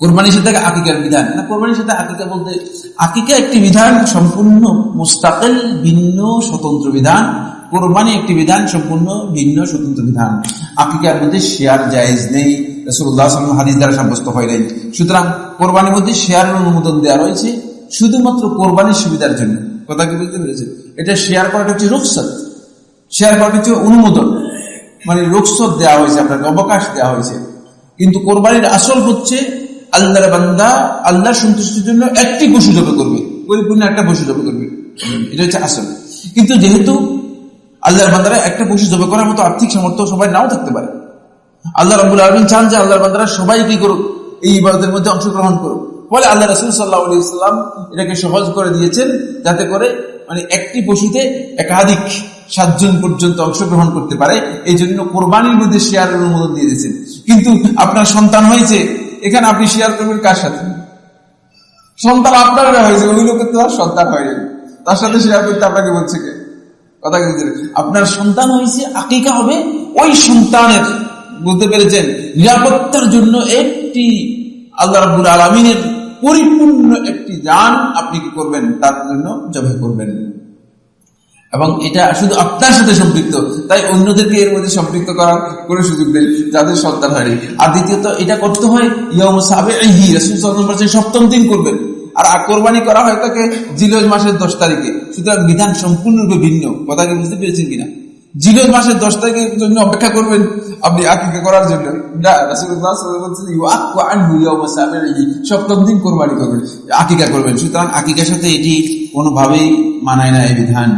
কোরবানির সাথে আকিকার বিধান। না, কোরবানির সাথে আকিকা বলতে আকিকা একটি বিধান, সম্পূর্ণ, মুস্তাকেল, ভিন্ন, স্বতন্ত্র বিধান। কোরবানি একটি বিধান, সম্পূর্ণ, ভিন্ন, স্বতন্ত্র বিধান। আকিকার মধ্যে শেয়ার জায়েজ নেই। হাদিস দ্বারা সাব্যস্ত হয় নাই। সুতরাং কোরবানির মধ্যে শেয়ারের অনুমোদন দেওয়া রয়েছে, শুধুমাত্র কোরবানির সুবিধার জন্য। কথা কি বলতে পেরেছে এটা শেয়ার করাটা হচ্ছে রুকসত শেয়ার করাটা হচ্ছে অনুমোদন। মানে রুকসত দেওয়া হয়েছে, আপনাকে অবকাশ দেওয়া হয়েছে। কিন্তু কোরবানির আসল হচ্ছে আল্লাহর বান্দা আল্লাহর সন্তুষ্টির জন্য একটি পশু জবে করবে। পরিপূর্ণ একটা পশু জবে করবে। এটা হচ্ছে আসল। কিন্তু যেহেতু আল্লাহর বান্দারা একটা পশু জবে করার মতো আর্থিক সামর্থ্য সবাই নাও থাকতে পারে। আল্লাহ রবুল আলমিন চান যে আল্লাহর বান্দারা সবাই কি করুক, এই ইবাদতের মধ্যে অংশগ্রহণ করুক। ফলে আল্লাহ রসুল সাল্লাহ ইসলাম এটাকে সহজ করে দিয়েছেন যাতে করে মানে একটি পশুতে একাধিক সাতজন পর্যন্ত অংশগ্রহণ করতে পারে। এই জন্য কোরবানির মধ্যে শেয়ার অনুমোদন দিয়ে দিয়েছেন। কিন্তু আপনার সন্তান হয়েছে এখানে আপনি শেয়ার করবেন কার সাথে? সন্তান আপনার হয়েছে ওই লোকের তো আর সন্তান হয়নি তার সাথে শেয়ার করতে আপনাকে বলছে কে? কথা আপনার সন্তান হয়েছে, আকিকা হবে, ওই সন্তানের, বলতে পেরেছেন, নিরাপত্তার জন্য একটি আল্লাহ রাবুল আলমিনের পরিপূর্ণ একটি যান আপনি কি করবেন? তার জন্য জবে করবেন। এবং এটা শুধু আপনার সাথে সম্পৃক্ত। তাই অন্যদেরকে এর মধ্যে সম্পৃক্ত করার কোনো সুযোগ নেই, যাদের সন্তান হয়নি। আর দ্বিতীয়ত, এটা করতে হয় ইয়ম সাবে সপ্তম দিন করবেন। আর কোরবানি করা হয় তাকে জিলোজ মাসের দশ তারিখে। সুতরাং বিধান সম্পূর্ণরূপে ভিন্ন। কথা কি বুঝতে পেরেছেন কিনা? জিলোজ মাসের দশ তারিখের জন্য অপেক্ষা করবেন আপনি আকিকা করার জন্য। সপ্তম দিন কোরবানি করবেন, আকিকা করবেন। সুতরাং আকিকার সাথে এটি কোনোভাবেই মানায় না এই বিধান।